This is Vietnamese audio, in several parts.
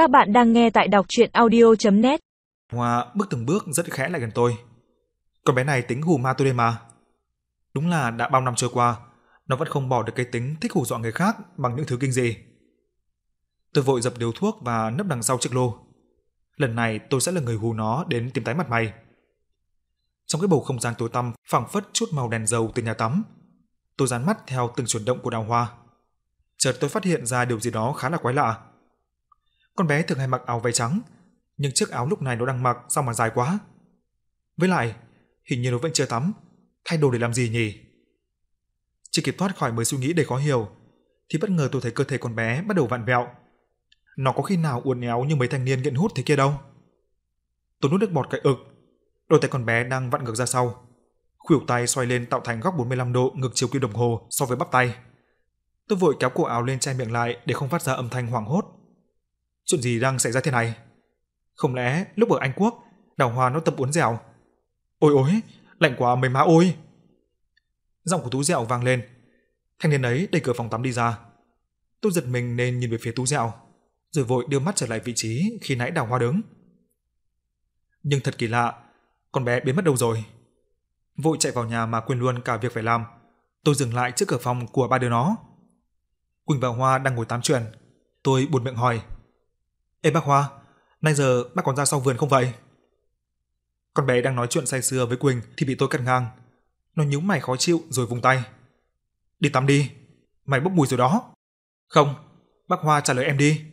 Các bạn đang nghe tại đọc chuyện audio.net Hoa bước từng bước rất khẽ lại gần tôi. Con bé này tính hù ma tôi đây mà. Đúng là đã bao năm trôi qua, nó vẫn không bỏ được cái tính thích hù dọa người khác bằng những thứ kinh dị. Tôi vội dập điếu thuốc và nấp đằng sau chiếc lô. Lần này tôi sẽ là người hù nó đến tìm tái mặt mày. Trong cái bầu không gian tối tăm phảng phất chút màu đèn dầu từ nhà tắm. Tôi dán mắt theo từng chuyển động của đào hoa. Chợt tôi phát hiện ra điều gì đó khá là quái lạ. Con bé thường hay mặc áo váy trắng, nhưng chiếc áo lúc này nó đang mặc sao mà dài quá. Với lại, hình như nó vẫn chưa tắm, thay đồ để làm gì nhỉ? Chỉ kịp thoát khỏi mới suy nghĩ đầy khó hiểu, thì bất ngờ tôi thấy cơ thể con bé bắt đầu vặn vẹo. Nó có khi nào uốn éo như mấy thanh niên nghiện hút thế kia đâu. Tôi nuốt nước bọt cái ực, đôi tay con bé đang vặn ngược ra sau. Khuỷu tay xoay lên tạo thành góc 45 độ ngược chiều kim đồng hồ so với bắp tay. Tôi vội kéo cổ áo lên che miệng lại để không phát ra âm thanh hoảng hốt. Chuyện gì đang xảy ra thế này? Không lẽ lúc ở Anh Quốc, đào hoa nó tập uốn dẻo? Ôi ôi, lạnh quá mấy má ôi! Giọng của Tú Dẹo vang lên. Thanh niên ấy đẩy cửa phòng tắm đi ra. Tôi giật mình nên nhìn về phía Tú Dẹo, rồi vội đưa mắt trở lại vị trí khi nãy đào hoa đứng. Nhưng thật kỳ lạ, con bé biến mất đâu rồi? Vội chạy vào nhà mà quên luôn cả việc phải làm. Tôi dừng lại trước cửa phòng của ba đứa nó. Quỳnh và Hoa đang ngồi tám chuyện. Tôi buồn miệng hỏi. Ê bác Hoa, nay giờ bác còn ra sau vườn không vậy? Con bé đang nói chuyện say sưa với Quỳnh thì bị tôi cắt ngang. Nó nhíu mày khó chịu rồi vùng tay. Đi tắm đi, mày bốc mùi rồi đó. Không, bác Hoa trả lời em đi.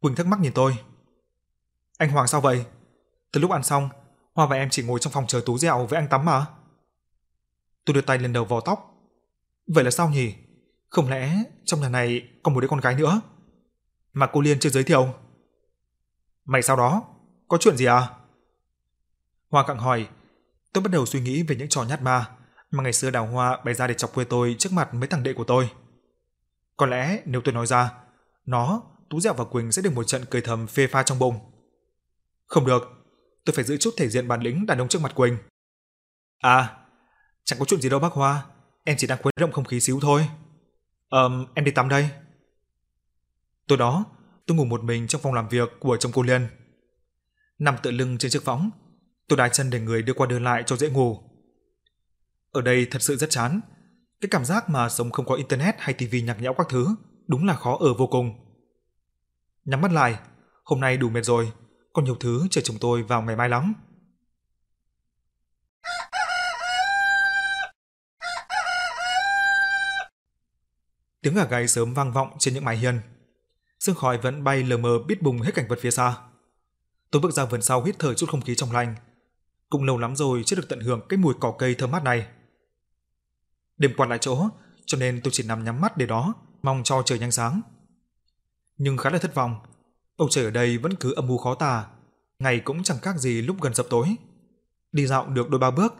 Quỳnh thắc mắc nhìn tôi. Anh Hoàng sao vậy? Từ lúc ăn xong, Hoa và em chỉ ngồi trong phòng chờ Tú dẹo với anh tắm mà. Tôi đưa tay lên đầu vò tóc. Vậy là sao nhỉ? Không lẽ trong nhà này còn một đứa con gái nữa? Mà cô Liên chưa giới thiệu. Mày sao đó? Có chuyện gì à? Hoa cặng hỏi. Tôi bắt đầu suy nghĩ về những trò nhát ma mà ngày xưa Đào Hoa bày ra để chọc quê tôi trước mặt mấy thằng đệ của tôi. Có lẽ nếu tôi nói ra, nó, Tú Dẹo và Quỳnh sẽ được một trận cười thầm phê pha trong bụng. Không được, tôi phải giữ chút thể diện bản lĩnh đàn ông trước mặt Quỳnh. À, chẳng có chuyện gì đâu bác Hoa, em chỉ đang khuấy động không khí xíu thôi. Ờm, em đi tắm đây. Tối đó, tôi ngủ một mình trong phòng làm việc của chồng cô Liên. Nằm tựa lưng trên chiếc võng, tôi đai chân để người đưa qua đưa lại cho dễ ngủ. Ở đây thật sự rất chán. Cái cảm giác mà sống không có internet hay tivi nhạc nhẽo các thứ, đúng là khó ở vô cùng. Nhắm mắt lại, hôm nay đủ mệt rồi, còn nhiều thứ chờ chúng tôi vào ngày mai lắm. Tiếng gà gáy sớm vang vọng trên những mái hiên. Sương khói vẫn bay lờ mờ biết bùng hết cảnh vật phía xa. Tôi bước ra vườn sau hít thở chút không khí trong lành. Cũng lâu lắm rồi chưa được tận hưởng cái mùi cỏ cây thơm mát này. Đêm qua lại chỗ, cho nên tôi chỉ nằm nhắm mắt để đó, mong cho trời nhanh sáng. Nhưng khá là thất vọng, bầu trời ở đây vẫn cứ âm u khó tả, ngày cũng chẳng khác gì lúc gần sập tối. Đi dạo được đôi ba bước,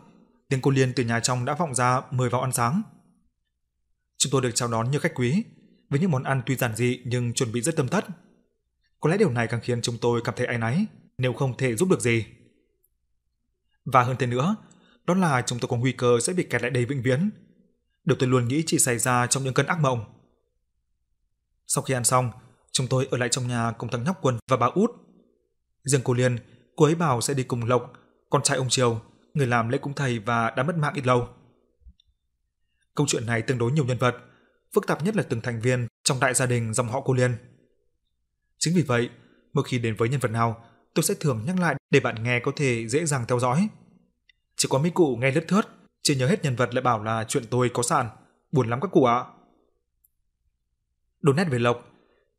tiếng cô Liên từ nhà trong đã vọng ra mời vào ăn sáng. Chúng tôi được chào đón như khách quý, với những món ăn tuy giản dị nhưng chuẩn bị rất tâm thất. Có lẽ điều này càng khiến chúng tôi cảm thấy áy náy nếu không thể giúp được gì. Và hơn thế nữa, đó là chúng tôi có nguy cơ sẽ bị kẹt lại đây vĩnh viễn. Điều tôi luôn nghĩ chỉ xảy ra trong những cơn ác mộng. Sau khi ăn xong, chúng tôi ở lại trong nhà cùng thằng nhóc Quân và bà Út. Riêng cô Liên, cô ấy bảo sẽ đi cùng Lộc, con trai ông Triều, người làm lễ cúng thầy và đã mất mạng ít lâu. Câu chuyện này tương đối nhiều nhân vật, phức tạp nhất là từng thành viên trong đại gia đình dòng họ cô Liên. Chính vì vậy, mỗi khi đến với nhân vật nào, tôi sẽ thường nhắc lại để bạn nghe có thể dễ dàng theo dõi. Chỉ có mấy cụ nghe lướt thướt, chưa nhớ hết nhân vật lại bảo là chuyện tôi có sàn, buồn lắm các cụ ạ. Đồn nét về Lộc,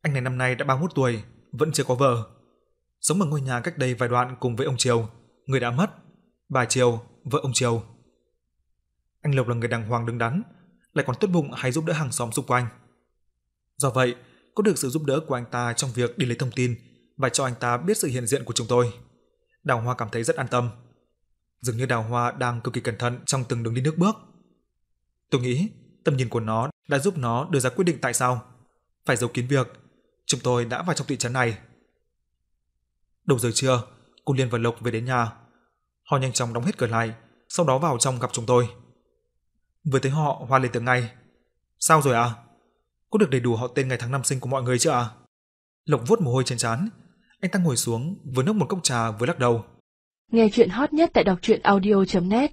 anh này năm nay đã 31 tuổi, vẫn chưa có vợ. Sống ở ngôi nhà cách đây vài đoạn cùng với ông Triều, người đã mất, bà Triều, vợ ông Triều. Anh Lộc là người đàng hoàng đứng đắn, lại còn tốt bụng hay giúp đỡ hàng xóm xung quanh. Do vậy, có được sự giúp đỡ của anh ta trong việc đi lấy thông tin và cho anh ta biết sự hiện diện của chúng tôi. Đào Hoa cảm thấy rất an tâm. Dường như Đào Hoa đang cực kỳ cẩn thận trong từng đường đi nước bước. Tôi nghĩ tầm nhìn của nó đã giúp nó đưa ra quyết định tại sao phải giấu kín việc chúng tôi đã vào trong thị trấn này. Đầu giờ trưa, cô Liên và Lộc về đến nhà. Họ nhanh chóng đóng hết cửa lại, sau đó vào trong gặp chúng tôi. Vừa thấy họ, Hoa liền tưởng ngay. Sao rồi ạ? À? Có được đầy đủ họ tên ngày tháng năm sinh của mọi người chưa ạ? À? Lộc vuốt mồ hôi trên trán, anh ta ngồi xuống, vừa nốc một cốc trà vừa lắc đầu. Nghe chuyện hot nhất tại đọc truyện audio.net